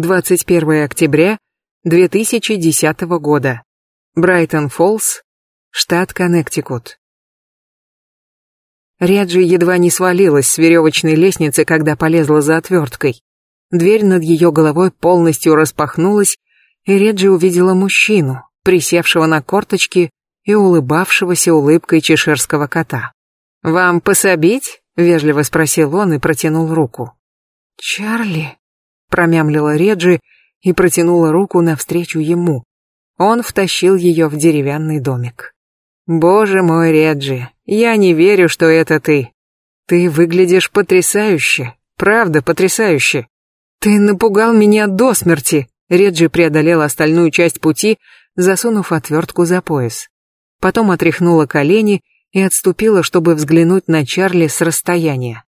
21 октября 2010 года. Брайтон-Фоллс, штат Коннектикут. Реджи едва не свалилась с веревочной лестницы, когда полезла за отверткой. Дверь над ее головой полностью распахнулась, и Реджи увидела мужчину, присевшего на корточки и улыбавшегося улыбкой чешерского кота. «Вам пособить?» — вежливо спросил он и протянул руку. «Чарли?» — промямлила Реджи и протянула руку навстречу ему. Он втащил ее в деревянный домик. «Боже мой, Реджи, я не верю, что это ты. Ты выглядишь потрясающе, правда потрясающе. Ты напугал меня до смерти!» Реджи преодолела остальную часть пути, засунув отвертку за пояс. Потом отряхнула колени и отступила, чтобы взглянуть на Чарли с расстояния.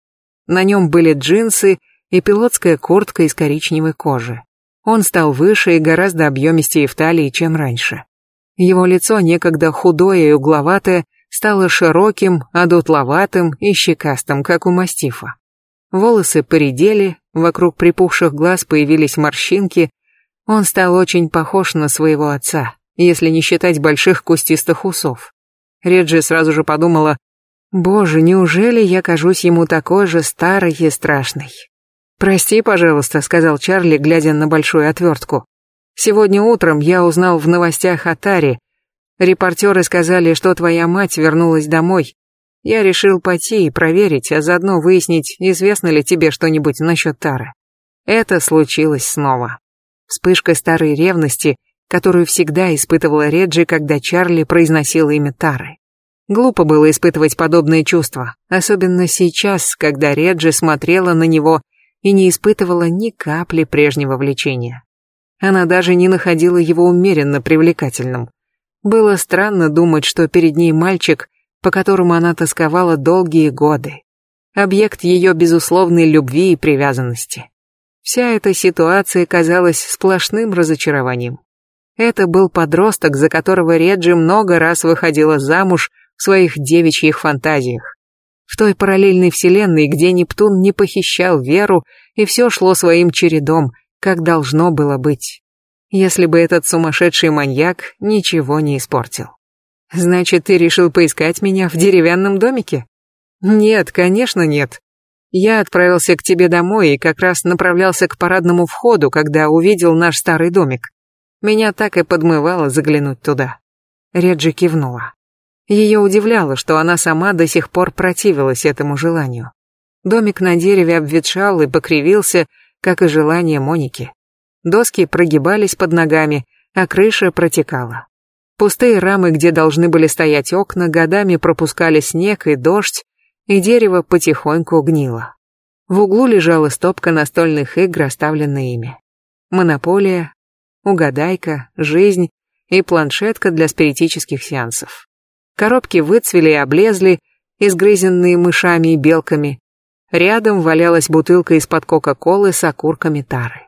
На нем были джинсы и пилотская куртка из коричневой кожи. Он стал выше и гораздо объемистее в талии, чем раньше. Его лицо, некогда худое и угловатое, стало широким, одутловатым и щекастым, как у мастифа. Волосы поредели, вокруг припухших глаз появились морщинки. Он стал очень похож на своего отца, если не считать больших кустистых усов. Реджи сразу же подумала, «Боже, неужели я кажусь ему такой же старой и страшной?» «Прости, пожалуйста», — сказал Чарли, глядя на большую отвертку. «Сегодня утром я узнал в новостях о Таре. Репортеры сказали, что твоя мать вернулась домой. Я решил пойти и проверить, а заодно выяснить, известно ли тебе что-нибудь насчет Тары. Это случилось снова. Вспышка старой ревности, которую всегда испытывала Реджи, когда Чарли произносил имя Тары. Глупо было испытывать подобные чувства, особенно сейчас, когда Реджи смотрела на него и не испытывала ни капли прежнего влечения. Она даже не находила его умеренно привлекательным. Было странно думать, что перед ней мальчик, по которому она тосковала долгие годы. Объект ее безусловной любви и привязанности. Вся эта ситуация казалась сплошным разочарованием. Это был подросток, за которого Реджи много раз выходила замуж в своих девичьих фантазиях в той параллельной вселенной, где Нептун не похищал Веру, и все шло своим чередом, как должно было быть. Если бы этот сумасшедший маньяк ничего не испортил. Значит, ты решил поискать меня в деревянном домике? Нет, конечно, нет. Я отправился к тебе домой и как раз направлялся к парадному входу, когда увидел наш старый домик. Меня так и подмывало заглянуть туда. Реджи кивнула. Ее удивляло, что она сама до сих пор противилась этому желанию. Домик на дереве обветшал и покривился, как и желание Моники. Доски прогибались под ногами, а крыша протекала. Пустые рамы, где должны были стоять окна, годами пропускали снег и дождь, и дерево потихоньку гнило. В углу лежала стопка настольных игр, оставленная ими. Монополия, угадайка, жизнь и планшетка для спиритических сеансов. Коробки выцвели и облезли, изгрызенные мышами и белками. Рядом валялась бутылка из-под Кока-Колы с окурками тары.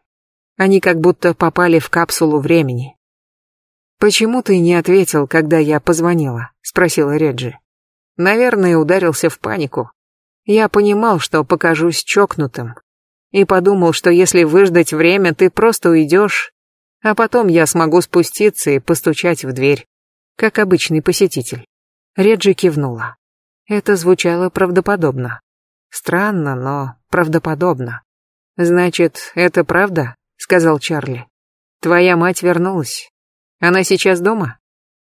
Они как будто попали в капсулу времени. «Почему ты не ответил, когда я позвонила?» — спросила Реджи. Наверное, ударился в панику. Я понимал, что покажусь чокнутым. И подумал, что если выждать время, ты просто уйдешь, а потом я смогу спуститься и постучать в дверь, как обычный посетитель. Реджи кивнула. Это звучало правдоподобно. Странно, но правдоподобно. «Значит, это правда?» — сказал Чарли. «Твоя мать вернулась. Она сейчас дома?»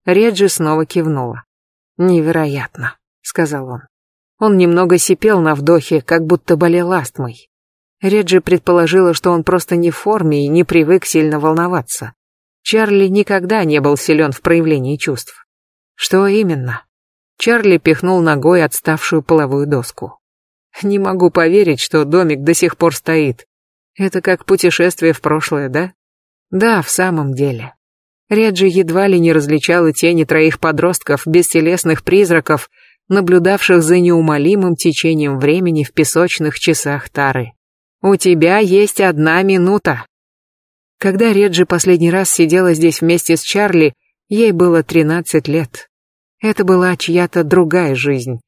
Реджи снова кивнула. «Невероятно», — сказал он. Он немного сипел на вдохе, как будто болел астмой. Реджи предположила, что он просто не в форме и не привык сильно волноваться. Чарли никогда не был силен в проявлении чувств. Что именно? Чарли пихнул ногой отставшую половую доску. Не могу поверить, что домик до сих пор стоит. Это как путешествие в прошлое, да? Да, в самом деле. Реджи едва ли не различала тени троих подростков, бестелесных призраков, наблюдавших за неумолимым течением времени в песочных часах Тары. «У тебя есть одна минута». Когда Реджи последний раз сидела здесь вместе с Чарли, ей было 13 лет. Это была чья-то другая жизнь.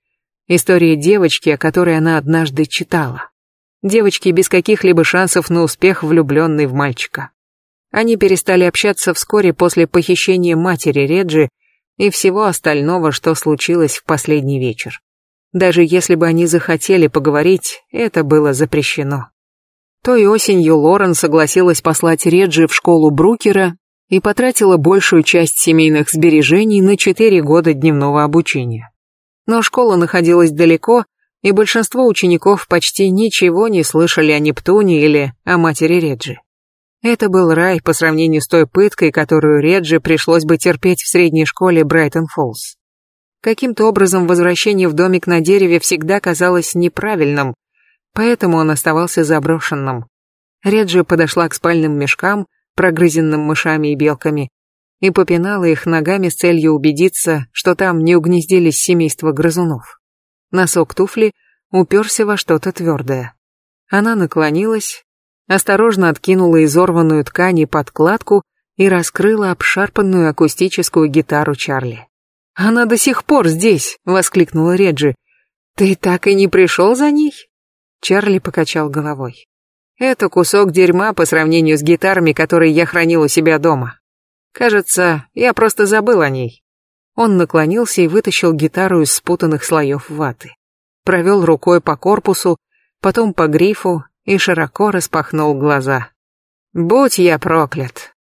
История девочки, о которой она однажды читала. девочки без каких-либо шансов на успех, влюбленной в мальчика. Они перестали общаться вскоре после похищения матери Реджи и всего остального, что случилось в последний вечер. Даже если бы они захотели поговорить, это было запрещено. Той осенью Лорен согласилась послать Реджи в школу Брукера и потратила большую часть семейных сбережений на четыре года дневного обучения. Но школа находилась далеко, и большинство учеников почти ничего не слышали о Нептуне или о матери Реджи. Это был рай по сравнению с той пыткой, которую Реджи пришлось бы терпеть в средней школе Брайтон-Фоллс. Каким-то образом возвращение в домик на дереве всегда казалось неправильным, поэтому он оставался заброшенным. Реджи подошла к спальным мешкам, прогрызенным мышами и белками, и попинала их ногами с целью убедиться, что там не угнездились семейство грызунов. Носок туфли уперся во что-то твердое. Она наклонилась, осторожно откинула изорванную ткань и подкладку и раскрыла обшарпанную акустическую гитару Чарли. «Она до сих пор здесь!» — воскликнула Реджи. «Ты так и не пришел за ней?» Чарли покачал головой. «Это кусок дерьма по сравнению с гитарами, которые я хранил у себя дома. Кажется, я просто забыл о ней». Он наклонился и вытащил гитару из спутанных слоев ваты. Провел рукой по корпусу, потом по грифу и широко распахнул глаза. «Будь я проклят!»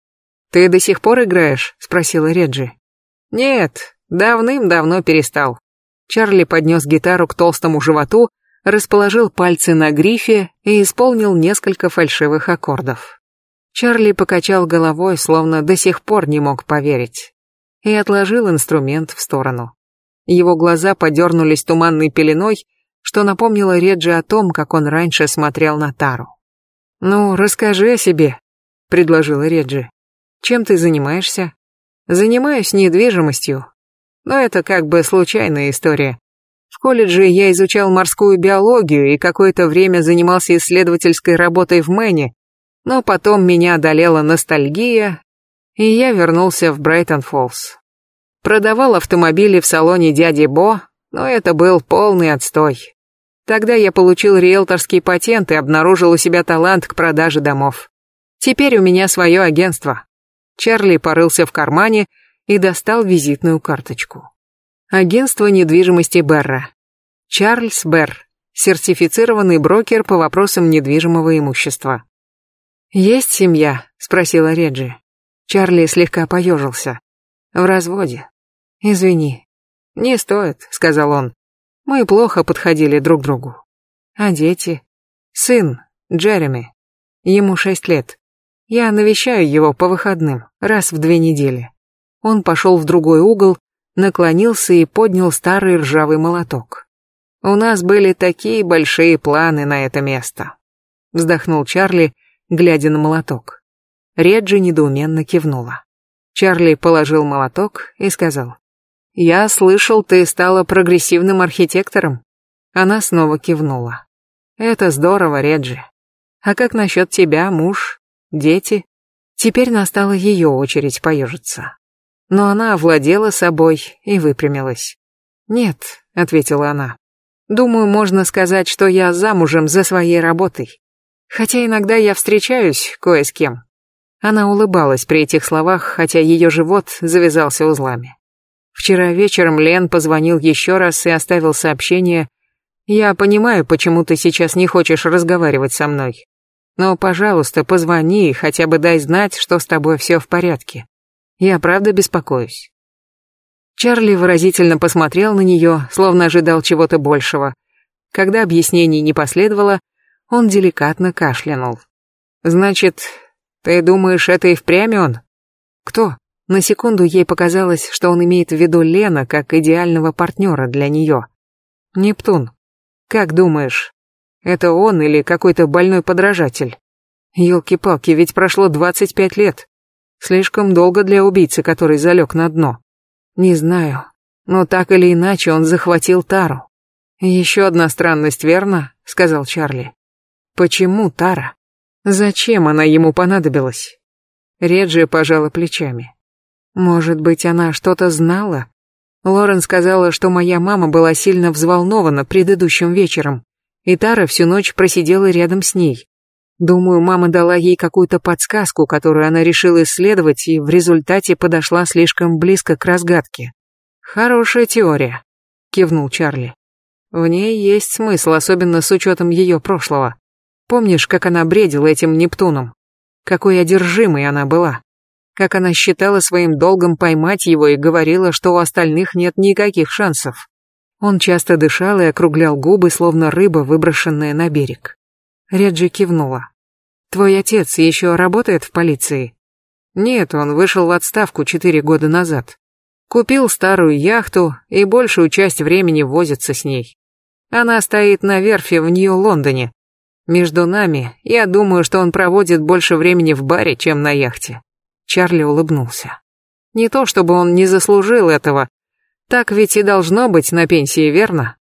«Ты до сих пор играешь?» — спросила Реджи. «Нет, давным-давно перестал». Чарли поднес гитару к толстому животу, расположил пальцы на грифе и исполнил несколько фальшивых аккордов. Чарли покачал головой, словно до сих пор не мог поверить, и отложил инструмент в сторону. Его глаза подернулись туманной пеленой, что напомнило Реджи о том, как он раньше смотрел на Тару. «Ну, расскажи о себе», — предложила Реджи. «Чем ты занимаешься?» «Занимаюсь недвижимостью. Но это как бы случайная история. Колледже я изучал морскую биологию и какое-то время занимался исследовательской работой в Мэне, но потом меня одолела ностальгия, и я вернулся в Брайтон-Фоллс. Продавал автомобили в салоне дяди Бо, но это был полный отстой. Тогда я получил риэлторский патент и обнаружил у себя талант к продаже домов. Теперь у меня свое агентство. Чарли порылся в кармане и достал визитную карточку. Агентство недвижимости Берра. Чарльз Берр, сертифицированный брокер по вопросам недвижимого имущества. «Есть семья?» — спросила Реджи. Чарли слегка поежился. «В разводе. Извини». «Не стоит», — сказал он. «Мы плохо подходили друг другу». «А дети?» «Сын, Джереми. Ему шесть лет. Я навещаю его по выходным, раз в две недели». Он пошел в другой угол, наклонился и поднял старый ржавый молоток. «У нас были такие большие планы на это место», — вздохнул Чарли, глядя на молоток. Реджи недоуменно кивнула. Чарли положил молоток и сказал, «Я слышал, ты стала прогрессивным архитектором». Она снова кивнула. «Это здорово, Реджи. А как насчет тебя, муж, дети?» Теперь настала ее очередь поежиться но она овладела собой и выпрямилась. «Нет», — ответила она. «Думаю, можно сказать, что я замужем за своей работой. Хотя иногда я встречаюсь кое с кем». Она улыбалась при этих словах, хотя ее живот завязался узлами. Вчера вечером Лен позвонил еще раз и оставил сообщение «Я понимаю, почему ты сейчас не хочешь разговаривать со мной. Но, пожалуйста, позвони и хотя бы дай знать, что с тобой все в порядке. Я правда беспокоюсь. Чарли выразительно посмотрел на нее, словно ожидал чего-то большего. Когда объяснений не последовало, он деликатно кашлянул. «Значит, ты думаешь, это и впрямь он?» «Кто?» На секунду ей показалось, что он имеет в виду Лена как идеального партнера для нее. «Нептун. Как думаешь, это он или какой-то больной подражатель?» Ёлки-палки, ведь прошло двадцать пять лет. Слишком долго для убийцы, который залег на дно. Не знаю, но так или иначе он захватил Тару. Еще одна странность, верно? Сказал Чарли. Почему Тара? Зачем она ему понадобилась? Реджи пожала плечами. Может быть, она что-то знала? Лорен сказала, что моя мама была сильно взволнована предыдущим вечером, И Тара всю ночь просидела рядом с ней. Думаю, мама дала ей какую-то подсказку, которую она решила исследовать, и в результате подошла слишком близко к разгадке. Хорошая теория, кивнул Чарли. В ней есть смысл, особенно с учетом ее прошлого. Помнишь, как она бредила этим Нептуном? Какой одержимой она была? Как она считала своим долгом поймать его и говорила, что у остальных нет никаких шансов. Он часто дышал и округлял губы, словно рыба, выброшенная на берег. Реджи кивнула. Твой отец еще работает в полиции? Нет, он вышел в отставку четыре года назад. Купил старую яхту и большую часть времени возится с ней. Она стоит на верфи в Нью-Лондоне. Между нами, я думаю, что он проводит больше времени в баре, чем на яхте. Чарли улыбнулся. Не то чтобы он не заслужил этого. Так ведь и должно быть на пенсии, верно?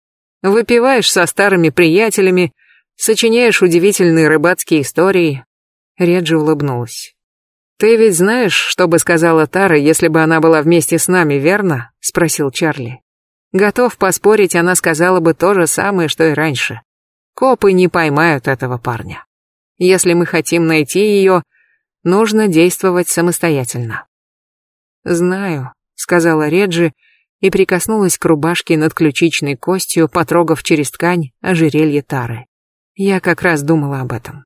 Выпиваешь со старыми приятелями, Сочиняешь удивительные рыбацкие истории. Реджи улыбнулась. Ты ведь знаешь, что бы сказала Тара, если бы она была вместе с нами, верно? спросил Чарли. Готов поспорить, она сказала бы то же самое, что и раньше. Копы не поймают этого парня. Если мы хотим найти ее, нужно действовать самостоятельно. Знаю, сказала Реджи и прикоснулась к рубашке над ключичной костью, потрогав через ткань ожерелье Тары. Я как раз думала об этом.